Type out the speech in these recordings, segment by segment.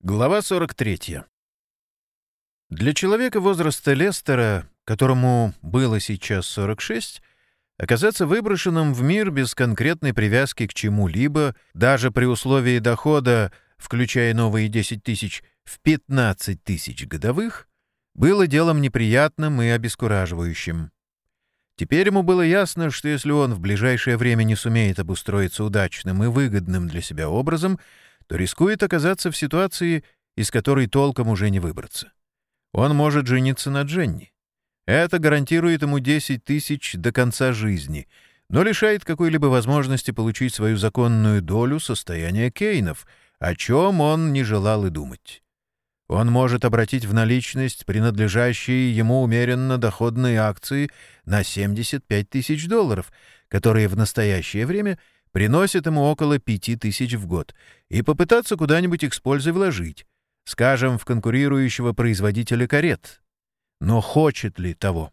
Глава 43. Для человека возраста Лестера, которому было сейчас 46, оказаться выброшенным в мир без конкретной привязки к чему-либо, даже при условии дохода, включая новые 10 тысяч, в 15 тысяч годовых, было делом неприятным и обескураживающим. Теперь ему было ясно, что если он в ближайшее время не сумеет обустроиться удачным и выгодным для себя образом — то рискует оказаться в ситуации, из которой толком уже не выбраться. Он может жениться на Дженни. Это гарантирует ему 10 тысяч до конца жизни, но лишает какой-либо возможности получить свою законную долю состояния Кейнов, о чем он не желал и думать. Он может обратить в наличность принадлежащие ему умеренно доходные акции на 75 тысяч долларов, которые в настоящее время — приносит ему около пяти тысяч в год, и попытаться куда-нибудь их с вложить, скажем, в конкурирующего производителя карет. Но хочет ли того?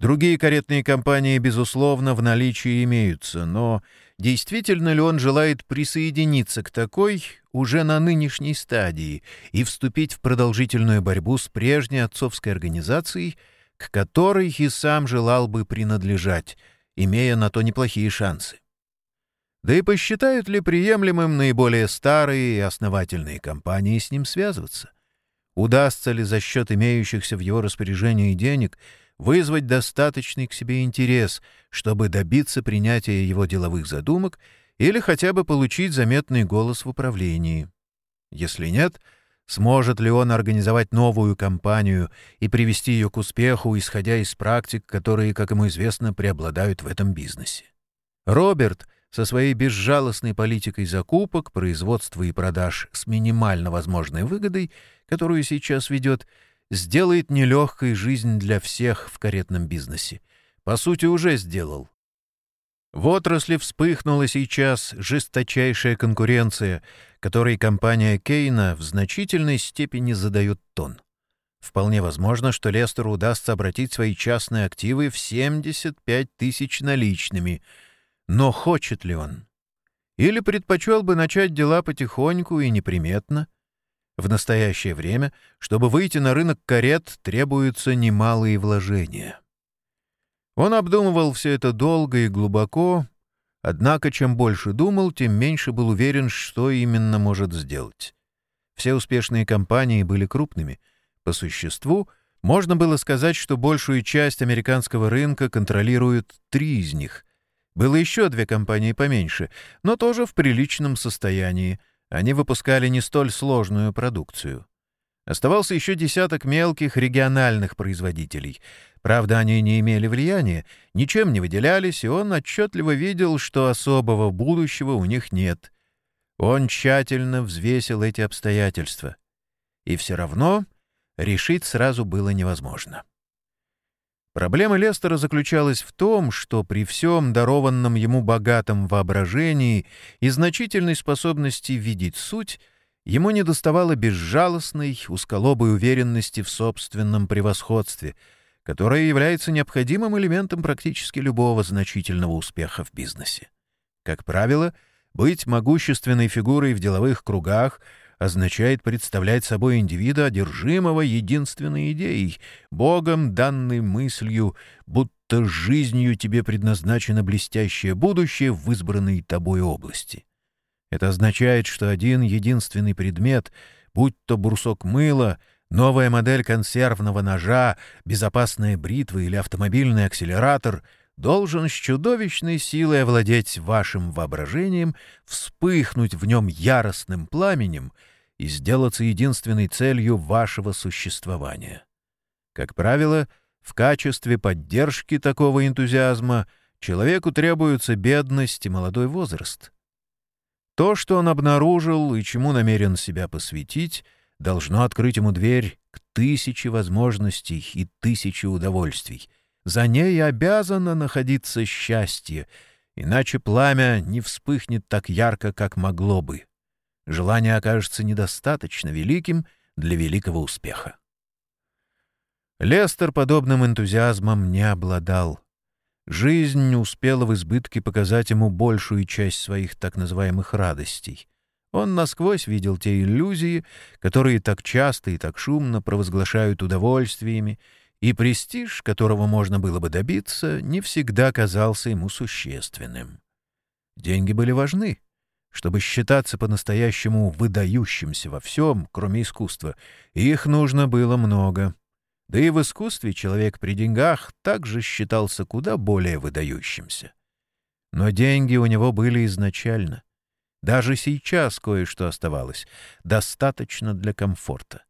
Другие каретные компании, безусловно, в наличии имеются, но действительно ли он желает присоединиться к такой уже на нынешней стадии и вступить в продолжительную борьбу с прежней отцовской организацией, к которой и сам желал бы принадлежать, имея на то неплохие шансы? Да и посчитают ли приемлемым наиболее старые и основательные компании с ним связываться? Удастся ли за счет имеющихся в его распоряжении денег вызвать достаточный к себе интерес, чтобы добиться принятия его деловых задумок или хотя бы получить заметный голос в управлении? Если нет, сможет ли он организовать новую компанию и привести ее к успеху, исходя из практик, которые, как ему известно, преобладают в этом бизнесе? Роберт — со своей безжалостной политикой закупок, производства и продаж с минимально возможной выгодой, которую сейчас ведет, сделает нелегкой жизнь для всех в каретном бизнесе. По сути, уже сделал. В отрасли вспыхнула сейчас жесточайшая конкуренция, которой компания Кейна в значительной степени задает тон. Вполне возможно, что Лестеру удастся обратить свои частные активы в 75 тысяч наличными — но хочет ли он? Или предпочел бы начать дела потихоньку и неприметно? В настоящее время, чтобы выйти на рынок карет, требуются немалые вложения. Он обдумывал все это долго и глубоко, однако чем больше думал, тем меньше был уверен, что именно может сделать. Все успешные компании были крупными. По существу, можно было сказать, что большую часть американского рынка контролируют три из них — было еще две компании поменьше, но тоже в приличном состоянии. Они выпускали не столь сложную продукцию. Оставался еще десяток мелких региональных производителей. Правда, они не имели влияния, ничем не выделялись, и он отчетливо видел, что особого будущего у них нет. Он тщательно взвесил эти обстоятельства. И все равно решить сразу было невозможно. Проблема Лестера заключалась в том, что при всем дарованном ему богатом воображении и значительной способности видеть суть, ему недоставало безжалостной, узколобой уверенности в собственном превосходстве, которая является необходимым элементом практически любого значительного успеха в бизнесе. Как правило, быть могущественной фигурой в деловых кругах — означает представлять собой индивида, одержимого единственной идеей, Богом данной мыслью, будто жизнью тебе предназначено блестящее будущее в избранной тобой области. Это означает, что один единственный предмет, будь то брусок мыла, новая модель консервного ножа, безопасная бритва или автомобильный акселератор — должен с чудовищной силой овладеть вашим воображением, вспыхнуть в нем яростным пламенем — и сделаться единственной целью вашего существования. Как правило, в качестве поддержки такого энтузиазма человеку требуются бедность и молодой возраст. То, что он обнаружил и чему намерен себя посвятить, должно открыть ему дверь к тысяче возможностей и тысяче удовольствий. За ней обязано находиться счастье, иначе пламя не вспыхнет так ярко, как могло бы желание окажется недостаточно великим для великого успеха. Лестер подобным энтузиазмом не обладал. Жизнь не успела в избытке показать ему большую часть своих так называемых радостей. Он насквозь видел те иллюзии, которые так часто и так шумно провозглашают удовольствиями, и престиж, которого можно было бы добиться, не всегда казался ему существенным. Деньги были важны. Чтобы считаться по-настоящему выдающимся во всем, кроме искусства, их нужно было много. Да и в искусстве человек при деньгах также считался куда более выдающимся. Но деньги у него были изначально. Даже сейчас кое-что оставалось. Достаточно для комфорта.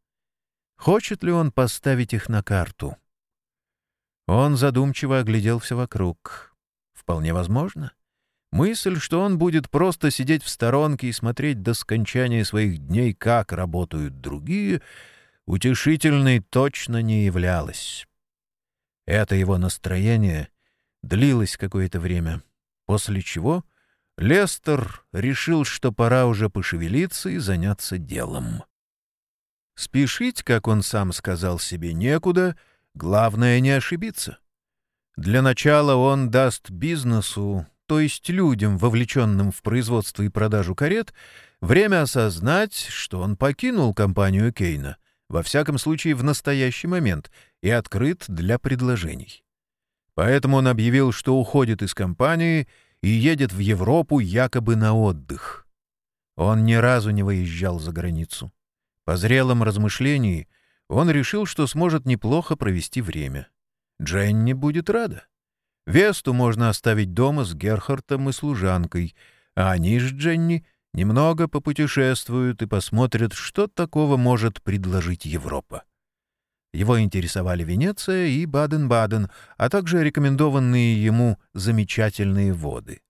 Хочет ли он поставить их на карту? Он задумчиво оглядел все вокруг. Вполне возможно. Мысль, что он будет просто сидеть в сторонке и смотреть до скончания своих дней, как работают другие, утешительной точно не являлась. Это его настроение длилось какое-то время, после чего Лестер решил, что пора уже пошевелиться и заняться делом. Спешить, как он сам сказал себе, некуда, главное не ошибиться. Для начала он даст бизнесу, то есть людям, вовлеченным в производство и продажу карет, время осознать, что он покинул компанию Кейна, во всяком случае в настоящий момент, и открыт для предложений. Поэтому он объявил, что уходит из компании — и едет в Европу якобы на отдых. Он ни разу не выезжал за границу. По зрелом размышлении он решил, что сможет неплохо провести время. Дженни будет рада. Весту можно оставить дома с Герхартом и служанкой, а они с Дженни немного попутешествуют и посмотрят, что такого может предложить Европа. Его интересовали Венеция и Баден-Баден, а также рекомендованные ему замечательные воды.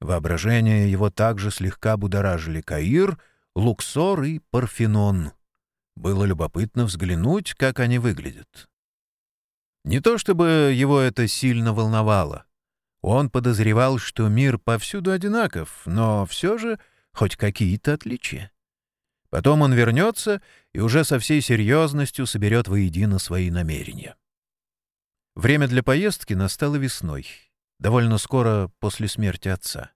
Воображение его также слегка будоражили Каир, Луксор и Парфенон. Было любопытно взглянуть, как они выглядят. Не то чтобы его это сильно волновало. Он подозревал, что мир повсюду одинаков, но все же хоть какие-то отличия. Потом он вернется и уже со всей серьезностью соберет воедино свои намерения. Время для поездки настало весной, довольно скоро после смерти отца.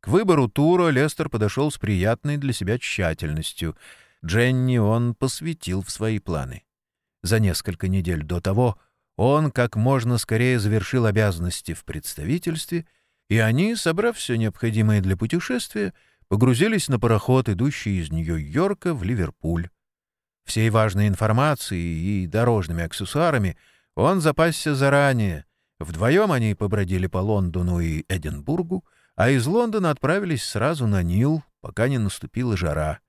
К выбору тура Лестер подошел с приятной для себя тщательностью. Дженни он посвятил в свои планы. За несколько недель до того он как можно скорее завершил обязанности в представительстве, и они, собрав все необходимое для путешествия, погрузились на пароход, идущий из Нью-Йорка в Ливерпуль. Всей важной информацией и дорожными аксессуарами он запасся заранее. Вдвоем они побродили по Лондону и Эдинбургу, а из Лондона отправились сразу на Нил, пока не наступила жара.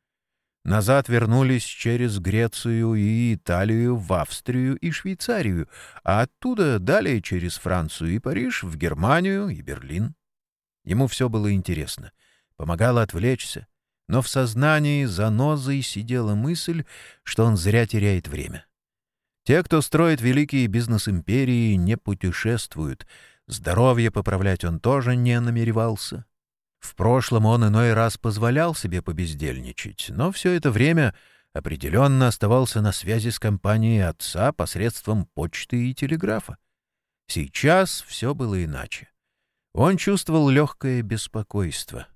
Назад вернулись через Грецию и Италию в Австрию и Швейцарию, а оттуда далее через Францию и Париж в Германию и Берлин. Ему все было интересно — помогало отвлечься, но в сознании занозой сидела мысль, что он зря теряет время. Те, кто строит великие бизнес-империи, не путешествуют. Здоровье поправлять он тоже не намеревался. В прошлом он иной раз позволял себе побездельничать, но все это время определенно оставался на связи с компанией отца посредством почты и телеграфа. Сейчас все было иначе. Он чувствовал легкое беспокойство —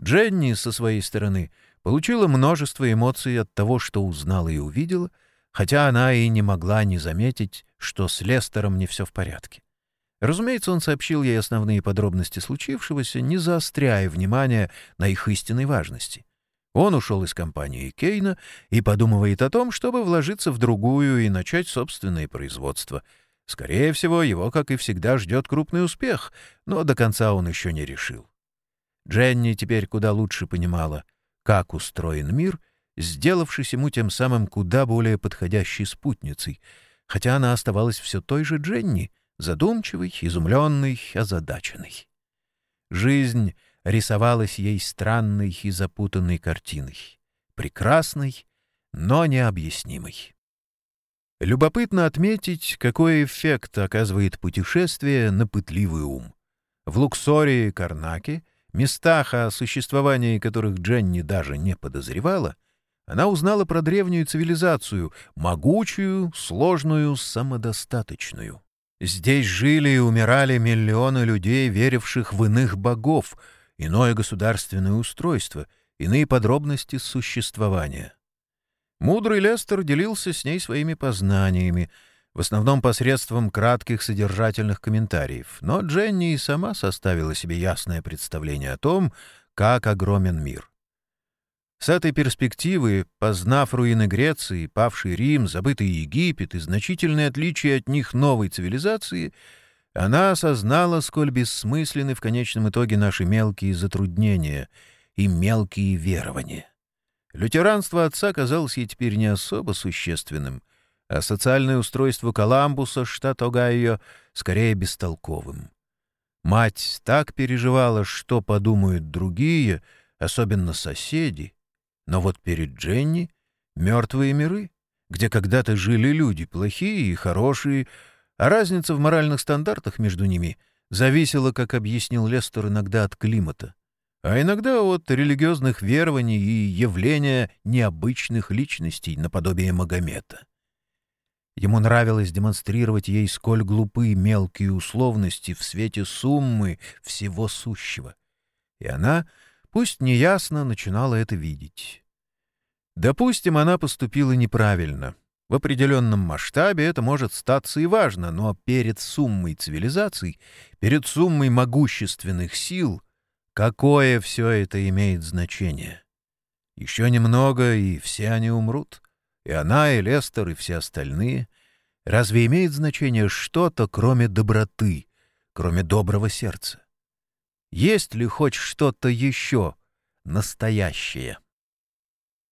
Дженни, со своей стороны, получила множество эмоций от того, что узнала и увидела, хотя она и не могла не заметить, что с Лестером не все в порядке. Разумеется, он сообщил ей основные подробности случившегося, не заостряя внимания на их истинной важности. Он ушел из компании Кейна и подумывает о том, чтобы вложиться в другую и начать собственное производство. Скорее всего, его, как и всегда, ждет крупный успех, но до конца он еще не решил. Дженни теперь куда лучше понимала, как устроен мир, сделавшись ему тем самым куда более подходящей спутницей, хотя она оставалась все той же Дженни, задумчивой, изумленной, озадаченной. Жизнь рисовалась ей странной и запутанной картиной, прекрасной, но необъяснимой. Любопытно отметить, какой эффект оказывает путешествие на пытливый ум. В Луксоре и Карнаке — местах, о существовании которых Дженни даже не подозревала, она узнала про древнюю цивилизацию, могучую, сложную, самодостаточную. Здесь жили и умирали миллионы людей, веривших в иных богов, иное государственное устройство, иные подробности существования. Мудрый Лестер делился с ней своими познаниями, в основном посредством кратких содержательных комментариев, но Дженни и сама составила себе ясное представление о том, как огромен мир. С этой перспективы, познав руины Греции, павший Рим, забытый Египет и значительные отличия от них новой цивилизации, она осознала, сколь бессмысленны в конечном итоге наши мелкие затруднения и мелкие верования. Лютеранство отца казалось ей теперь не особо существенным, а социальное устройство Коламбуса, штат Огайо, скорее бестолковым. Мать так переживала, что подумают другие, особенно соседи, но вот перед Дженни мертвые миры, где когда-то жили люди, плохие и хорошие, а разница в моральных стандартах между ними зависела, как объяснил Лестер, иногда от климата, а иногда от религиозных верований и явления необычных личностей наподобие Магомета. Ему нравилось демонстрировать ей, сколь глупы мелкие условности в свете суммы всего сущего. И она пусть неясно, начинала это видеть. Допустим, она поступила неправильно. В определенном масштабе это может статься и важно, но перед суммой цивилизаций, перед суммой могущественных сил, какое все это имеет значение? Еще немного, и все они умрут. И она, и Лестер, и все остальные. Разве имеет значение что-то, кроме доброты, кроме доброго сердца? Есть ли хоть что-то еще настоящее?